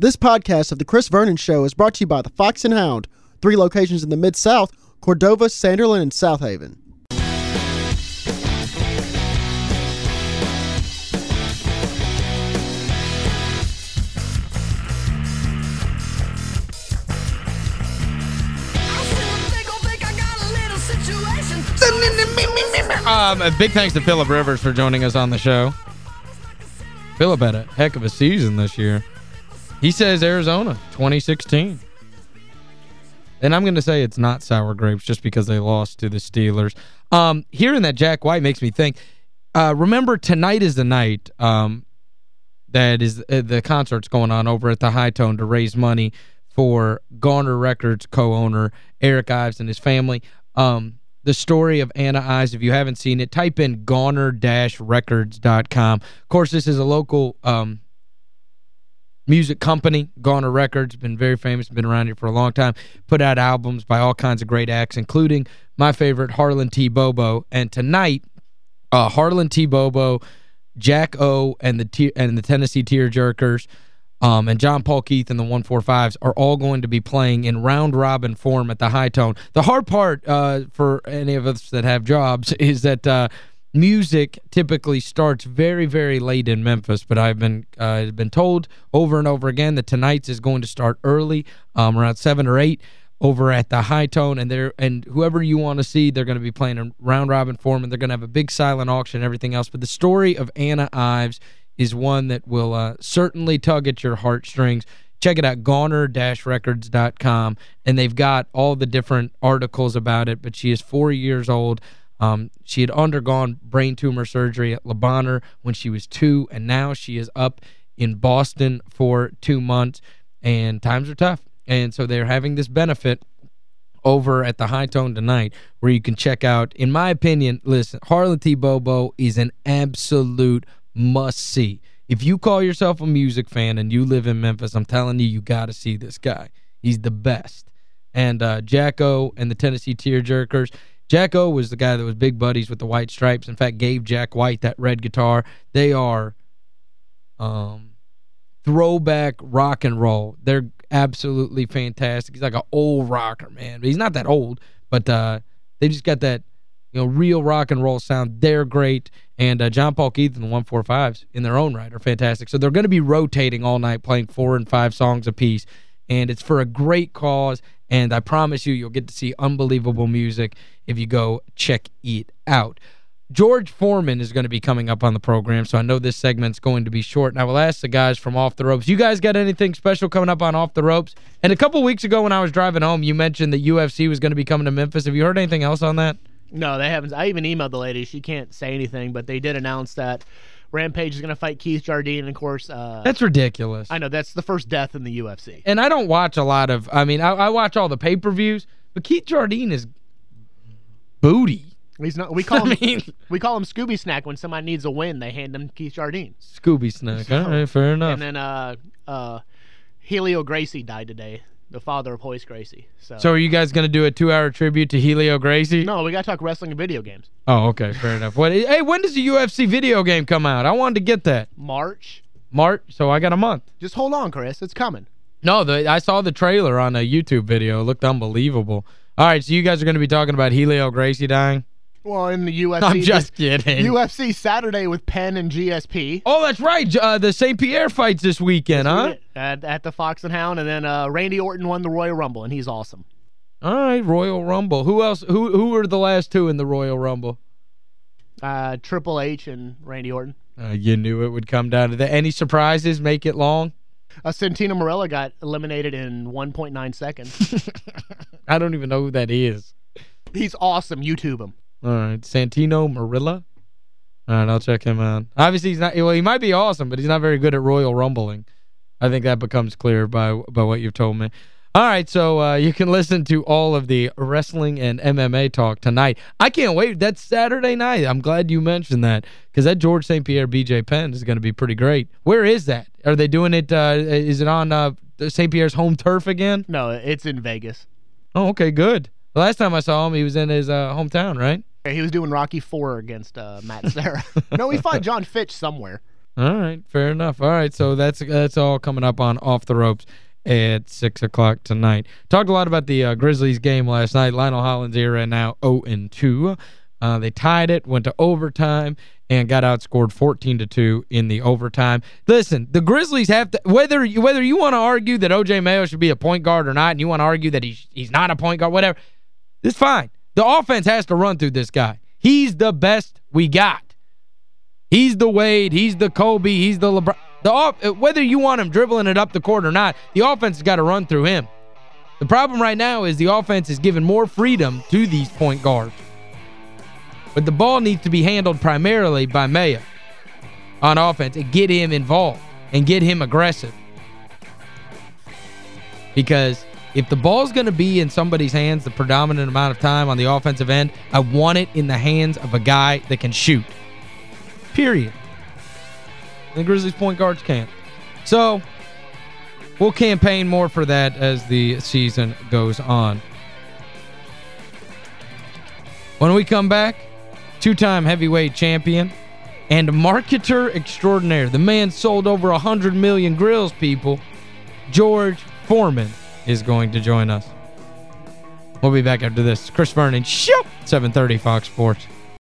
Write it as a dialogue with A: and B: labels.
A: This podcast of The Chris Vernon Show is brought to you by the Fox and Hound, three locations in the Mid-South, Cordova, Sanderland, and Southaven.
B: Um, a big thanks to Philip Rivers for joining us on the show. Philip had a heck of a season this year. He says Arizona, 2016. And I'm going to say it's not sour grapes just because they lost to the Steelers. Um, hearing that Jack White makes me think, uh, remember tonight is the night um, that is uh, the concert's going on over at the High Tone to raise money for Goner Records co-owner Eric Ives and his family. Um, the story of Anna Ives. If you haven't seen it, type in goner-records.com. Of course, this is a local um, music company, Goner Records, been very famous, been around here for a long time, put out albums by all kinds of great acts, including my favorite, Harlan T. Bobo. And tonight, uh, Harlan T. Bobo, Jack O, and the and the Tennessee Tearjerkers, um, and John Paul Keith and the 145s are all going to be playing in round-robin form at the High Tone. The hard part uh, for any of us that have jobs is that uh, music typically starts very, very late in Memphis, but I've been uh, been told over and over again that tonight's is going to start early, um, around 7 or 8 over at the High Tone, and they and whoever you want to see, they're going to be playing in round-robin form, and they're going to have a big silent auction and everything else. But the story of Anna Ives is one that will uh, certainly tug at your heartstrings. Check it out, goner-records.com, and they've got all the different articles about it, but she is four years old. Um, she had undergone brain tumor surgery at Le when she was two, and now she is up in Boston for two months, and times are tough. And so they're having this benefit over at the High Tone tonight where you can check out, in my opinion, listen, Harlan T. Bobo is an absolute must see. If you call yourself a music fan and you live in Memphis, I'm telling you, you got to see this guy. He's the best. And uh, Jacko and the Tennessee Tearjerkers, Jacko was the guy that was big buddies with the White Stripes. In fact, gave Jack White that red guitar. They are um, throwback rock and roll. They're absolutely fantastic. He's like an old rocker, man. But he's not that old, but uh, they just got that you know, real rock and roll sound. They're great. And uh, John Paul Keith and the 145s in their own right are fantastic. So they're going to be rotating all night playing four and five songs apiece. And it's for a great cause. And I promise you, you'll get to see unbelievable music if you go check it out. George Foreman is going to be coming up on the program, so I know this segment's going to be short. And I will ask the guys from Off the Ropes, you guys got anything special coming up on Off the Ropes? And a couple weeks ago when I was driving home, you mentioned that UFC was going to be coming to Memphis. Have you heard anything else on that?
C: No, they haven't. I even emailed the lady. She can't say anything, but they did announce that Rampage is going to fight Keith Jardine, and of course... Uh,
B: that's ridiculous.
C: I know, that's the first death in the UFC.
B: And I don't watch a lot of... I mean, I, I watch all the pay-per-views, but Keith Jardine is booty.
C: He's not. We call him. mean, we call him Scooby Snack when somebody needs a win. They hand him Keith Jardine.
B: Scooby Snack. So, all right, fair enough.
C: And then uh, uh, Helio Gracie died today the father of Royce Gracie. So,
B: so are you guys going to do a two-hour tribute to Helio Gracie?
C: No, we got to talk wrestling and video games.
B: Oh, okay, fair enough. What, hey, when does the UFC video game come out? I wanted to get that.
C: March.
B: March, so I got a month.
C: Just hold on, Chris. It's coming.
B: No, the, I saw the trailer on a YouTube video. It looked unbelievable. All right, so you guys are going to be talking about Helio Gracie dying?
C: Well, in the UFC.
B: I'm just kidding.
C: UFC Saturday with Penn and GSP.
B: Oh, that's right. Uh, the St. Pierre fights this weekend, huh?
C: At, at, the Fox and Hound. And then uh, Randy Orton won the Royal Rumble, and he's awesome.
B: All right, Royal Rumble. Who else? Who who were the last two in the Royal Rumble?
C: Uh, Triple H and Randy Orton.
B: Uh, you knew it would come down to that. Any surprises? Make it long?
C: Uh, Santino Marella got eliminated in 1.9 seconds.
B: I don't even know who that is.
C: He's awesome. YouTube him.
B: All right. Santino Marella? All right, I'll check him out. Obviously, he's not well, he might be awesome, but he's not very good at Royal Rumbling. I think that becomes clear by by what you've told me. All right, so uh, you can listen to all of the wrestling and MMA talk tonight. I can't wait. That's Saturday night. I'm glad you mentioned that because that George St. Pierre BJ Penn is going to be pretty great. Where is that? Are they doing it? Uh, is it on uh, St. Pierre's home turf again?
C: No, it's in Vegas.
B: Oh, okay, good. The last time I saw him, he was in his uh, hometown, right?
C: He was doing Rocky 4 against uh, Matt Serra. no, he fought John Fitch somewhere.
B: All right, fair enough. All right, so that's that's all coming up on Off the Ropes at 6 o'clock tonight. Talked a lot about the uh, Grizzlies game last night. Lionel Hollins era now 0-2. Uh, they tied it, went to overtime, and got outscored 14 to 2 in the overtime. Listen, the Grizzlies have to whether you, whether you want to argue that O.J. Mayo should be a point guard or not and you want to argue that he's he's not a point guard whatever, it's fine. The offense has to run through this guy. He's the best we got. He's the Wade, he's the Kobe, he's the LeBron. The off, whether you want him dribbling it up the court or not, the offense has got to run through him. The problem right now is the offense is giving more freedom to these point guards. But the ball needs to be handled primarily by Mayo on offense and get him involved and get him aggressive. Because if the ball's going to be in somebody's hands the predominant amount of time on the offensive end, I want it in the hands of a guy that can shoot. Period. The Grizzlies point guards can't. So, we'll campaign more for that as the season goes on. When we come back, two-time heavyweight champion and marketer extraordinaire. The man sold over 100 million grills, people. George Foreman is going to join us. We'll be back after this. Chris Vernon, show 730 Fox Sports.